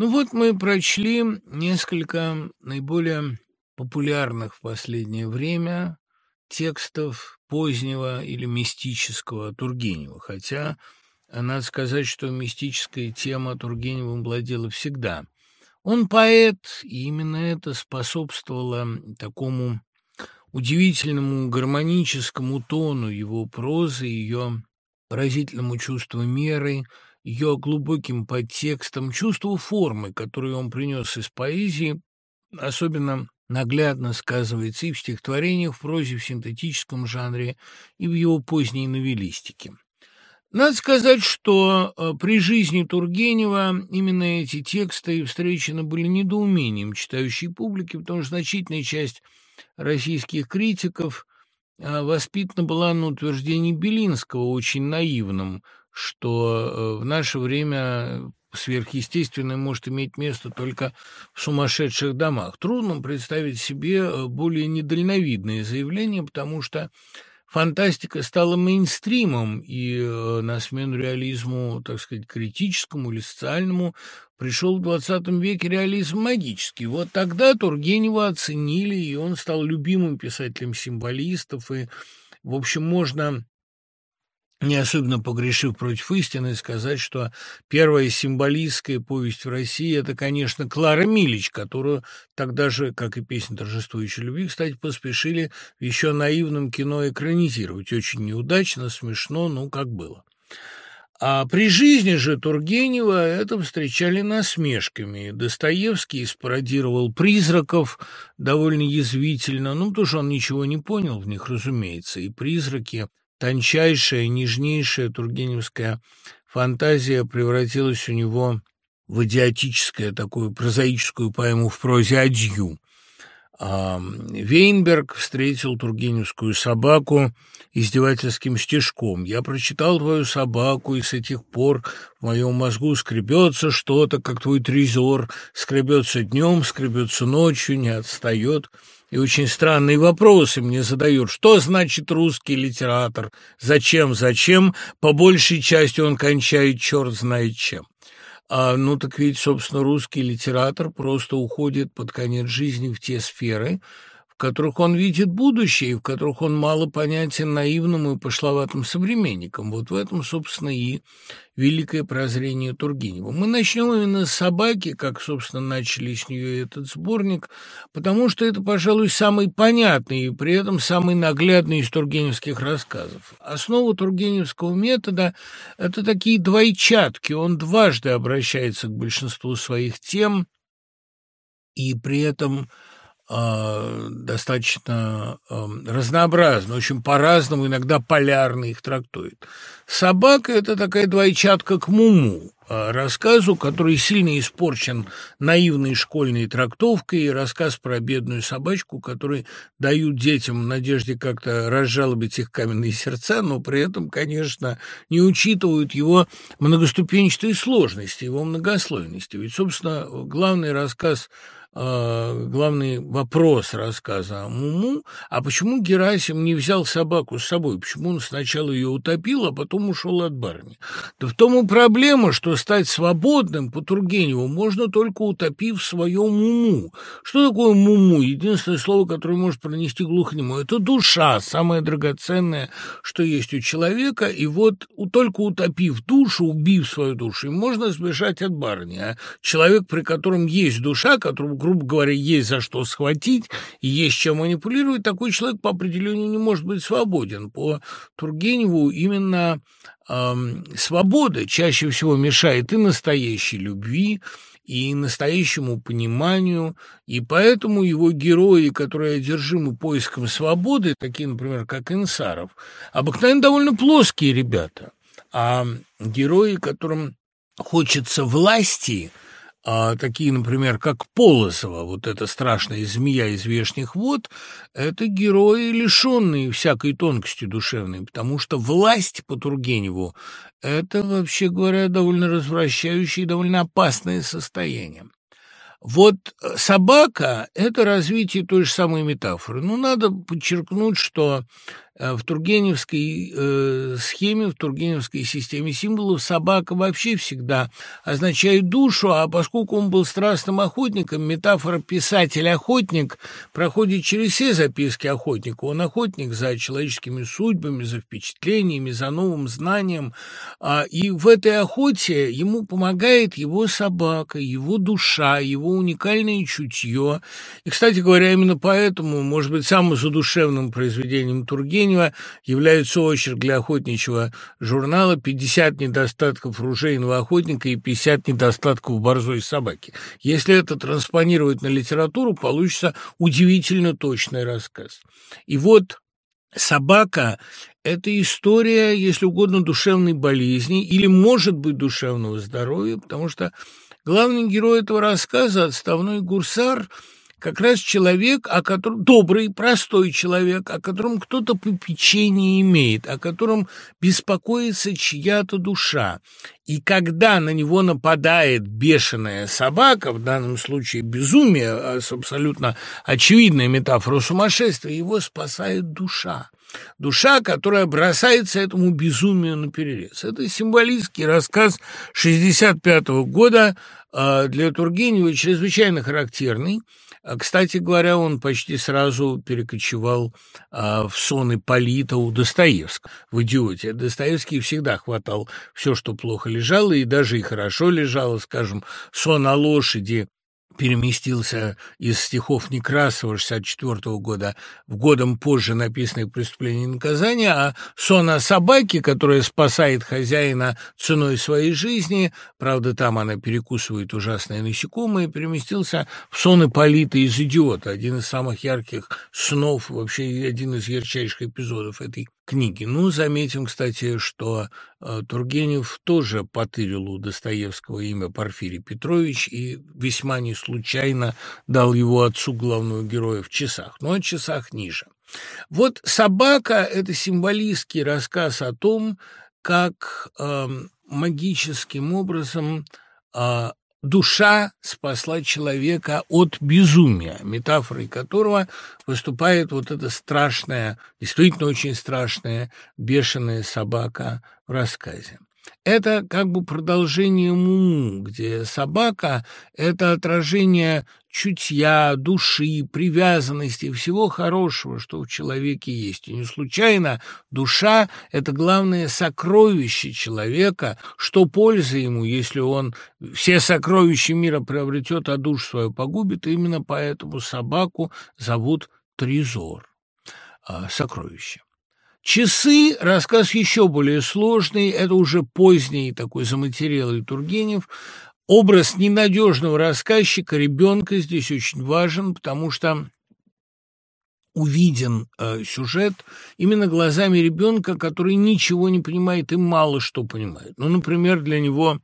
Ну вот мы прочли несколько наиболее популярных в последнее время текстов позднего или мистического Тургенева, хотя надо сказать, что мистическая тема Тургеневым владела всегда. Он поэт, и именно это способствовало такому удивительному гармоническому тону его прозы, ее поразительному чувству меры – ее глубоким подтекстом, чувству формы, которую он принес из поэзии, особенно наглядно сказывается и в стихотворениях, в прозе, в синтетическом жанре, и в его поздней новеллистике. Надо сказать, что э, при жизни Тургенева именно эти тексты встречены были недоумением читающей публики, потому что значительная часть российских критиков э, воспитана была на утверждении Белинского, очень наивном – что э, в наше время сверхъестественное может иметь место только в сумасшедших домах. Трудно представить себе э, более недальновидные заявления, потому что фантастика стала мейнстримом, и э, на смену реализму, так сказать, критическому или социальному пришел в XX веке реализм магический. Вот тогда Тургенева оценили, и он стал любимым писателем символистов, и, в общем, можно не особенно погрешив против истины, сказать, что первая символистская повесть в России – это, конечно, Клара Милич, которую тогда же, как и песня торжествующей любви, кстати, поспешили в еще наивном кино экранизировать. Очень неудачно, смешно, ну, как было. А при жизни же Тургенева это встречали насмешками. Достоевский спародировал призраков довольно язвительно, ну, потому что он ничего не понял в них, разумеется, и призраки тончайшая, нежнейшая тургеневская фантазия превратилась у него в идиотическое, такую прозаическую поэму в прозе «Адью». Вейнберг встретил тургеневскую собаку издевательским стежком. «Я прочитал твою собаку, и с этих пор в моем мозгу скребется что-то, как твой трезор, скребется днем, скребется ночью, не отстает» и очень странные вопросы мне задают. Что значит русский литератор? Зачем, зачем? По большей части он кончает черт знает чем. А, ну так ведь, собственно, русский литератор просто уходит под конец жизни в те сферы, которых он видит будущее, и в которых он мало понятен наивным и пошловатым современникам. Вот в этом, собственно, и великое прозрение Тургенева. Мы начнем именно с «Собаки», как, собственно, начали с нее этот сборник, потому что это, пожалуй, самый понятный и при этом самый наглядный из тургеневских рассказов. Основа тургеневского метода – это такие двойчатки. Он дважды обращается к большинству своих тем, и при этом – достаточно разнообразно, очень по-разному, иногда полярно их трактует. «Собака» — это такая двойчатка к Муму, а, рассказу, который сильно испорчен наивной школьной трактовкой, и рассказ про бедную собачку, который дают детям в надежде как-то разжалобить их каменные сердца, но при этом, конечно, не учитывают его многоступенчатой сложности, его многослойности. Ведь, собственно, главный рассказ – э, главный вопрос рассказа Муму, а почему Герасим не взял собаку с собой, почему он сначала ее утопил, а потом ушел от барни? Да в том и проблема, что стать свободным по Тургеневу можно только утопив свое Муму. Что такое Муму? Единственное слово, которое может пронести глухнему, это душа, самое драгоценное, что есть у человека, и вот только утопив душу, убив свою душу, можно сбежать от барни. А человек, при котором есть душа, которому грубо говоря, есть за что схватить и есть чем манипулировать, такой человек по определению не может быть свободен. По Тургеневу именно эм, свобода чаще всего мешает и настоящей любви, и настоящему пониманию, и поэтому его герои, которые одержимы поиском свободы, такие, например, как Инсаров, обыкновенно довольно плоские ребята, а герои, которым хочется власти – а, такие, например, как Полосова, вот эта страшная змея из вешних вод, это герои, лишенные всякой тонкости душевной, потому что власть по Тургеневу – это, вообще говоря, довольно развращающее и довольно опасное состояние. Вот э, собака – это развитие той же самой метафоры. Ну, надо подчеркнуть, что в тургеневской э, схеме, в тургеневской системе символов собака вообще всегда означает душу, а поскольку он был страстным охотником, метафора «писатель-охотник» проходит через все записки охотника. Он охотник за человеческими судьбами, за впечатлениями, за новым знанием. А, и в этой охоте ему помогает его собака, его душа, его уникальное чутье. И, кстати говоря, именно поэтому, может быть, самым задушевным произведением Тургенева Тургенева являются очерк для охотничьего журнала «50 недостатков ружейного охотника и 50 недостатков борзой собаки». Если это транспонировать на литературу, получится удивительно точный рассказ. И вот собака – это история, если угодно, душевной болезни или, может быть, душевного здоровья, потому что главный герой этого рассказа – отставной гурсар – как раз человек, о котором добрый, простой человек, о котором кто-то попечение имеет, о котором беспокоится чья-то душа. И когда на него нападает бешеная собака, в данном случае безумие, а с абсолютно очевидной метафорой сумасшествия, его спасает душа. Душа, которая бросается этому безумию на перерез. Это символистский рассказ 65 -го года а, для Тургенева чрезвычайно характерный. А, кстати говоря, он почти сразу перекочевал а, в сон Ипполита у Достоевского в «Идиоте». Достоевский всегда хватал все, что плохо лежало, и даже и хорошо лежало, скажем, «Сон о лошади» переместился из стихов Некрасова 64 года в годом позже написанных «Преступление и наказание», а сон о собаке, которая спасает хозяина ценой своей жизни, правда, там она перекусывает ужасные насекомые, переместился в сон Ипполита из «Идиота», один из самых ярких снов, вообще один из ярчайших эпизодов этой книги. Ну, заметим, кстати, что э, Тургенев тоже потырил у Достоевского имя Порфирий Петрович и весьма не случайно дал его отцу главного героя в часах, но о часах ниже. Вот «Собака» — это символистский рассказ о том, как э, магическим образом э, душа спасла человека от безумия, метафорой которого выступает вот эта страшная, действительно очень страшная, бешеная собака в рассказе. Это как бы продолжение Муму, где собака — это отражение чутья, души, привязанности, всего хорошего, что в человеке есть. И не случайно душа — это главное сокровище человека, что польза ему, если он все сокровища мира приобретет, а душу свою погубит. И именно поэтому собаку зовут Трезор, а, сокровище. Часы – рассказ еще более сложный, это уже поздний такой заматерелый Тургенев. Образ ненадежного рассказчика, ребенка здесь очень важен, потому что увиден э, сюжет именно глазами ребенка, который ничего не понимает и мало что понимает. Ну, например, для него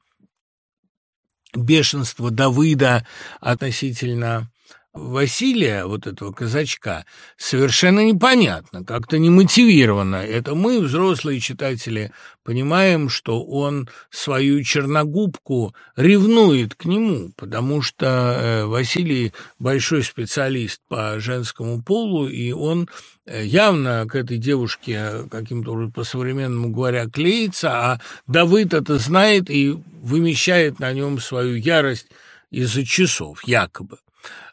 бешенство Давыда относительно Василия, вот этого казачка, совершенно непонятно, как-то не мотивировано. Это мы, взрослые читатели, понимаем, что он свою черногубку ревнует к нему, потому что э, Василий большой специалист по женскому полу, и он э, явно к этой девушке каким-то по-современному говоря клеится, а Давыд это знает и вымещает на нем свою ярость из-за часов, якобы.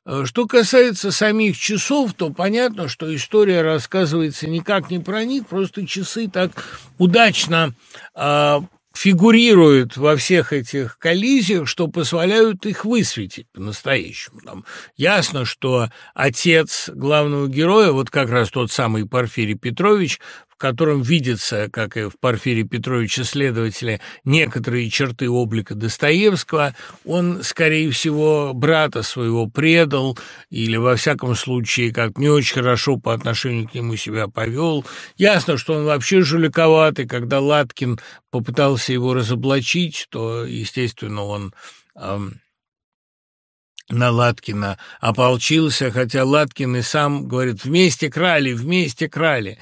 Э, что касается самих часов, то понятно, что история рассказывается никак не про них, просто часы так удачно э, фигурируют во всех этих коллизиях, что позволяют их высветить по-настоящему. Там ясно, что отец главного героя, вот как раз тот самый Порфирий Петрович, котором видится, как и в Порфире Петровиче следователе, некоторые черты облика Достоевского, он, скорее всего, брата своего предал или, во всяком случае, как не очень хорошо по отношению к нему себя повел. Ясно, что он вообще жуликоватый. Когда Латкин попытался его разоблачить, то, естественно, он... Эм, на Латкина ополчился, хотя Латкин и сам говорит «вместе крали, вместе крали».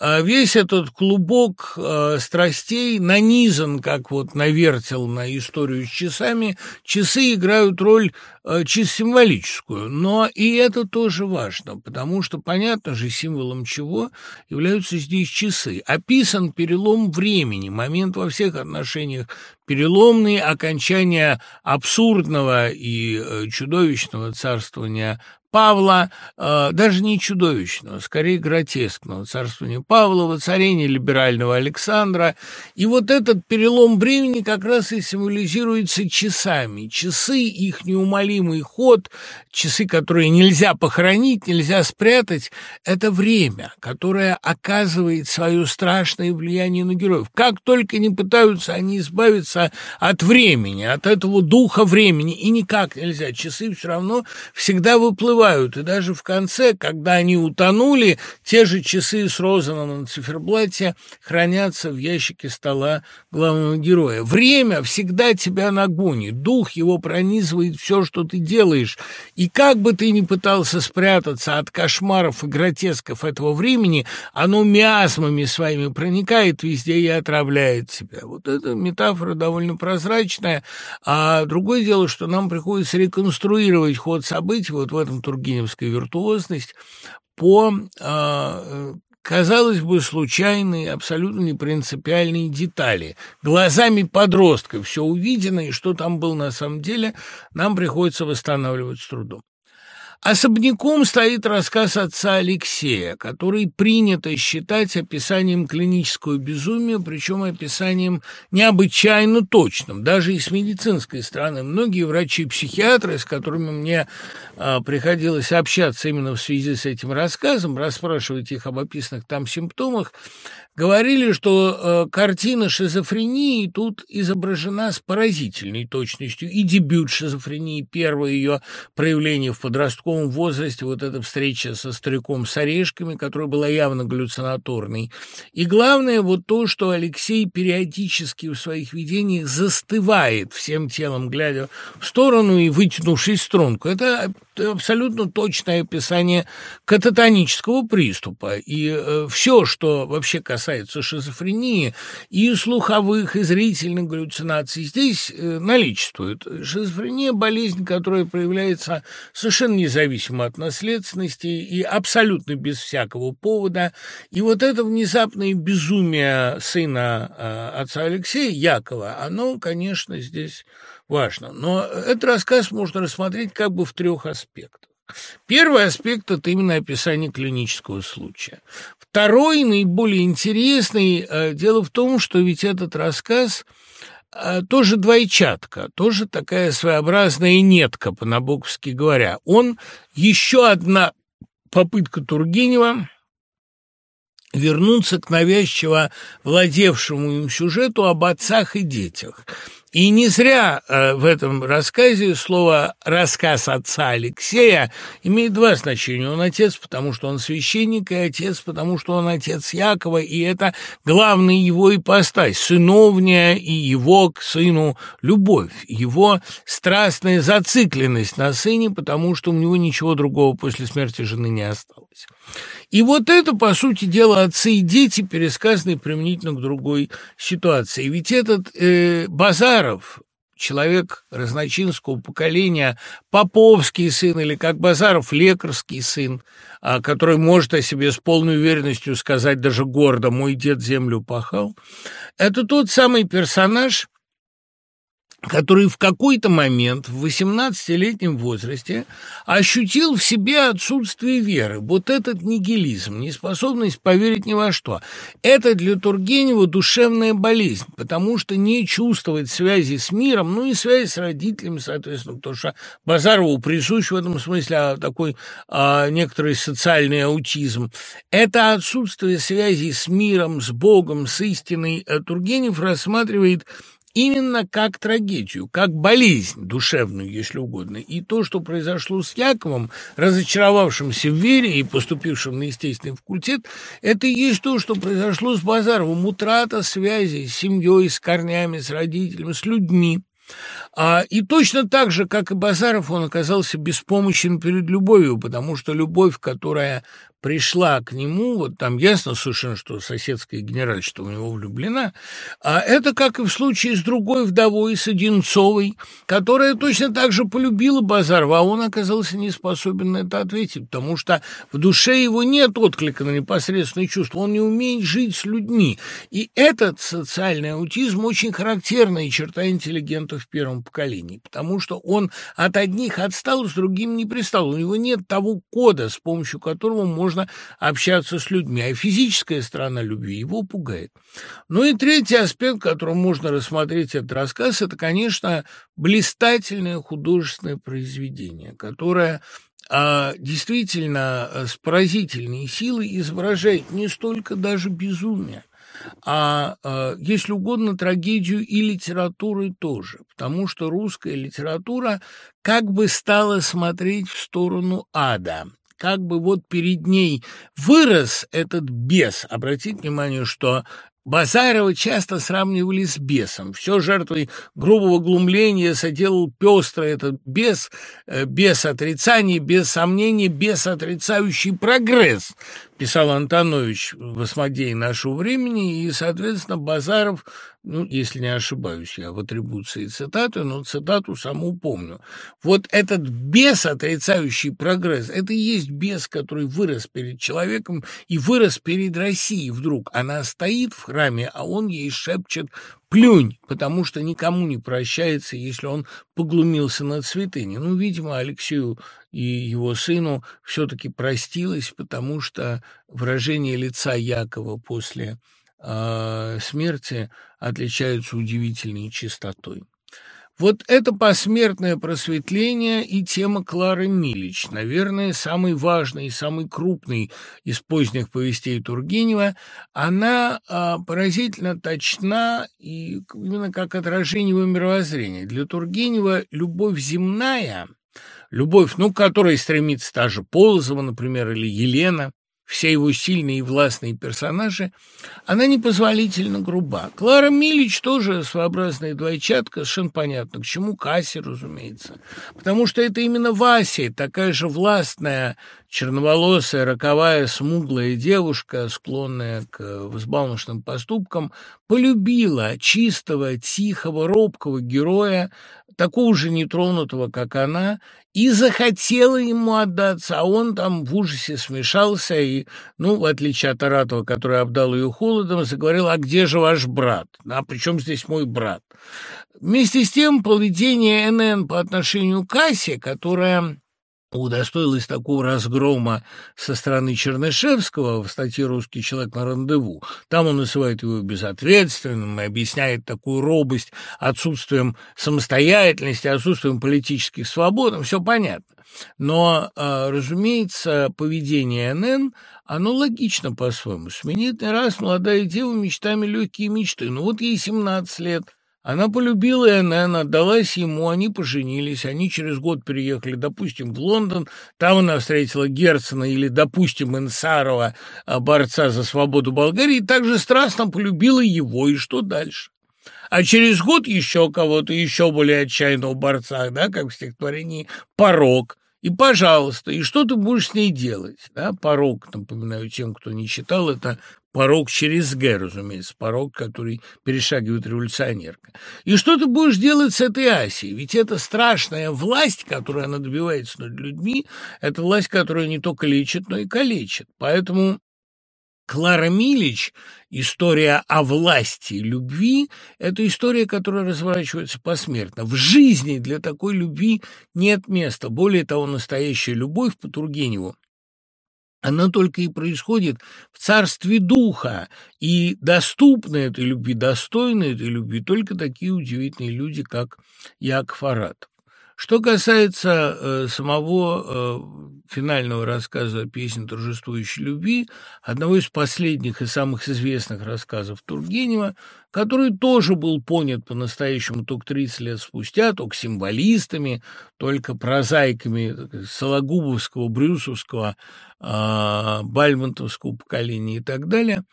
А весь этот клубок э, страстей нанизан, как вот навертел на историю с часами. Часы играют роль э, чисто символическую, но и это тоже важно, потому что понятно же, символом чего являются здесь часы. Описан перелом времени, момент во всех отношениях переломный, окончание абсурдного и э, чудовищного царствования Павла, э, даже не чудовищного, скорее гротескного царствования Павла, воцарения либерального Александра. И вот этот перелом времени как раз и символизируется часами. Часы, их неумолимый ход, часы, которые нельзя похоронить, нельзя спрятать, это время, которое оказывает свое страшное влияние на героев. Как только не пытаются они избавиться от времени, от этого духа времени, и никак нельзя. Часы все равно всегда выплывают всплывают, и даже в конце, когда они утонули, те же часы с розаном на циферблате хранятся в ящике стола главного героя. Время всегда тебя нагонит, дух его пронизывает все, что ты делаешь, и как бы ты ни пытался спрятаться от кошмаров и гротесков этого времени, оно миазмами своими проникает везде и отравляет тебя. Вот эта метафора довольно прозрачная, а другое дело, что нам приходится реконструировать ход событий вот в этом тургеневская виртуозность по а, казалось бы, случайные, абсолютно непринципиальные детали. Глазами подростка все увиденное, и что там было на самом деле, нам приходится восстанавливать с трудом. Особняком стоит рассказ отца Алексея, который принято считать описанием клинического безумия, причем описанием необычайно точным, даже и с медицинской стороны. Многие врачи-психиатры, с которыми мне а, приходилось общаться именно в связи с этим рассказом, расспрашивать их об описанных там симптомах, говорили, что э, картина шизофрении тут изображена с поразительной точностью. И дебют шизофрении, первое ее проявление в подростковом возрасте, вот эта встреча со стариком с орешками, которая была явно галлюцинаторной. И главное вот то, что Алексей периодически в своих видениях застывает всем телом, глядя в сторону и вытянувшись струнку. Это абсолютно точное описание кататонического приступа. И э, все, что вообще касается шизофрении и слуховых, и зрительных галлюцинаций, здесь э, наличествует. Шизофрения – болезнь, которая проявляется совершенно независимо от наследственности и абсолютно без всякого повода. И вот это внезапное безумие сына э, отца Алексея, Якова, оно, конечно, здесь важно. Но этот рассказ можно рассмотреть как бы в трех аспектах. Первый аспект – это именно описание клинического случая. Второй, наиболее интересный, э, дело в том, что ведь этот рассказ э, тоже двойчатка, тоже такая своеобразная нетка, по-набоковски говоря. Он еще одна попытка Тургенева вернуться к навязчиво владевшему им сюжету об отцах и детях – и не зря э, в этом рассказе слово «рассказ отца Алексея» имеет два значения. Он отец, потому что он священник, и отец, потому что он отец Якова, и это главный его ипостась, сыновняя и его к сыну любовь, его страстная зацикленность на сыне, потому что у него ничего другого после смерти жены не осталось. И вот это, по сути дела, отцы и дети, пересказаны применительно к другой ситуации. Ведь этот э, Базаров, человек разночинского поколения, поповский сын или, как Базаров, лекарский сын, а, который может о себе с полной уверенностью сказать даже гордо «мой дед землю пахал», это тот самый персонаж, который в какой-то момент в 18-летнем возрасте ощутил в себе отсутствие веры. Вот этот нигилизм, неспособность поверить ни во что. Это для Тургенева душевная болезнь, потому что не чувствовать связи с миром, ну и связи с родителями, соответственно, потому что Базарову присущ в этом смысле а, такой а, некоторый социальный аутизм. Это отсутствие связи с миром, с Богом, с истиной э, Тургенев рассматривает именно как трагедию, как болезнь душевную, если угодно. И то, что произошло с Яковом, разочаровавшимся в вере и поступившим на естественный факультет, это и есть то, что произошло с Базаровым. Утрата связи с семьей, с корнями, с родителями, с людьми. А, и точно так же, как и Базаров, он оказался беспомощен перед любовью, потому что любовь, которая пришла к нему, вот там ясно совершенно, что соседская генеральша в него влюблена, а это как и в случае с другой вдовой, с Одинцовой, которая точно так же полюбила Базарова, а он оказался не способен на это ответить, потому что в душе его нет отклика на непосредственные чувства, он не умеет жить с людьми. И этот социальный аутизм очень характерная черта интеллигента в первом поколении, потому что он от одних отстал, с другими не пристал. У него нет того кода, с помощью которого можно общаться с людьми, а физическая сторона любви его пугает. Ну и третий аспект, которым можно рассмотреть этот рассказ, это, конечно, блистательное художественное произведение, которое а действительно э, с поразительной силой изображает не столько даже безумие, а, а если угодно, трагедию и литературы тоже, потому что русская литература как бы стала смотреть в сторону ада как бы вот перед ней вырос этот бес. Обратите внимание, что Базарова часто сравнивали с бесом. Все жертвой грубого глумления соделал пестро этот бес, э, без отрицания, без сомнений, без отрицающий прогресс, писал Антонович в «Осмодее нашего времени», и, соответственно, Базаров ну, если не ошибаюсь я в атрибуции цитаты, но цитату саму помню. Вот этот бес, отрицающий прогресс, это и есть бес, который вырос перед человеком и вырос перед Россией вдруг. Она стоит в храме, а он ей шепчет «плюнь», потому что никому не прощается, если он поглумился над святыней. Ну, видимо, Алексею и его сыну все-таки простилось, потому что выражение лица Якова после э, смерти отличаются удивительной чистотой. Вот это посмертное просветление и тема Клары Милич, наверное, самый важный и самый крупный из поздних повестей Тургенева, она а, поразительно точна и именно как отражение его мировоззрения. Для Тургенева любовь земная, любовь, ну, к которой стремится та же Полозова, например, или Елена, все его сильные и властные персонажи, она непозволительно груба. Клара Милич тоже своеобразная двойчатка, совершенно понятно, к чему Кассе, разумеется. Потому что это именно Вася, такая же властная, черноволосая, роковая, смуглая девушка, склонная к взбалмошным поступкам, полюбила чистого, тихого, робкого героя, такого же нетронутого, как она, и захотела ему отдаться, а он там в ужасе смешался и, ну, в отличие от Аратова, который обдал ее холодом, заговорил, а где же ваш брат? А при чем здесь мой брат? Вместе с тем, поведение НН по отношению к Кассе, которая удостоилась такого разгрома со стороны Чернышевского в статье «Русский человек на рандеву». Там он называет его безответственным и объясняет такую робость отсутствием самостоятельности, отсутствием политических свобод. Все понятно. Но, а, разумеется, поведение НН, оно логично по-своему. Сменит не раз молодая дева мечтами легкие мечты. Ну вот ей 17 лет – она полюбила НН, отдалась ему, они поженились, они через год переехали, допустим, в Лондон, там она встретила Герцена или, допустим, Инсарова, а, борца за свободу Болгарии, также страстно полюбила его, и что дальше? А через год еще кого-то, еще более отчаянного борца, да, как в стихотворении «Порог», и, пожалуйста, и что ты будешь с ней делать? Да? Порог, напоминаю тем, кто не читал, это порог через «Г», разумеется, порог, который перешагивает революционерка. И что ты будешь делать с этой Асией? Ведь это страшная власть, которую она добивается над людьми, это власть, которая не только лечит, но и калечит. Поэтому Клара Милич, история о власти и любви, это история, которая разворачивается посмертно. В жизни для такой любви нет места. Более того, настоящая любовь по Тургеневу она только и происходит в царстве духа, и доступны этой любви, достойны этой любви только такие удивительные люди, как Яков Аратов. Что касается э, самого э, финального рассказа «Песня торжествующей любви», одного из последних и самых известных рассказов Тургенева, который тоже был понят по-настоящему только 30 лет спустя, только символистами, только прозаиками Сологубовского, Брюсовского, э, Бальмонтовского поколения и так далее.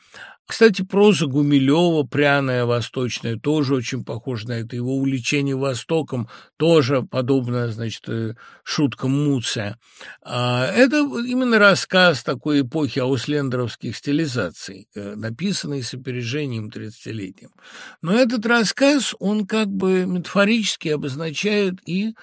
Кстати, проза Гумилева, пряная, восточная, тоже очень похожа на это. Его увлечение Востоком тоже подобно, значит, э, шуткам Муция. А, это именно рассказ такой эпохи ауслендеровских стилизаций, э, написанный с опережением 30-летним. Но этот рассказ, он как бы метафорически обозначает и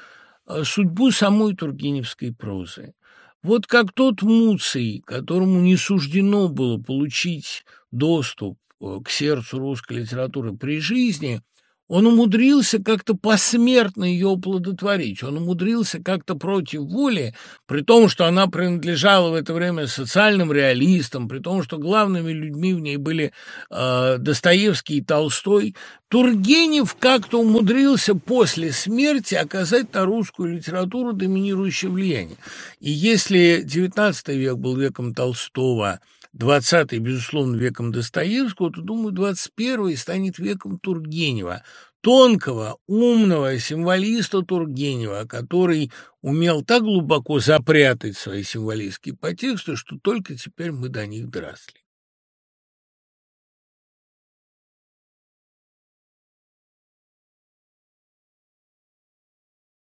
э, судьбу самой тургеневской прозы. Вот как тот Муций, которому не суждено было получить доступ э, к сердцу русской литературы при жизни, он умудрился как-то посмертно ее оплодотворить. Он умудрился как-то против воли, при том, что она принадлежала в это время социальным реалистам, при том, что главными людьми в ней были э, Достоевский и Толстой. Тургенев как-то умудрился после смерти оказать на русскую литературу доминирующее влияние. И если XIX век был веком Толстого, 20-й, безусловно, веком Достоевского, то, думаю, 21-й станет веком Тургенева, тонкого, умного символиста Тургенева, который умел так глубоко запрятать свои символистские подтексты, что только теперь мы до них доросли.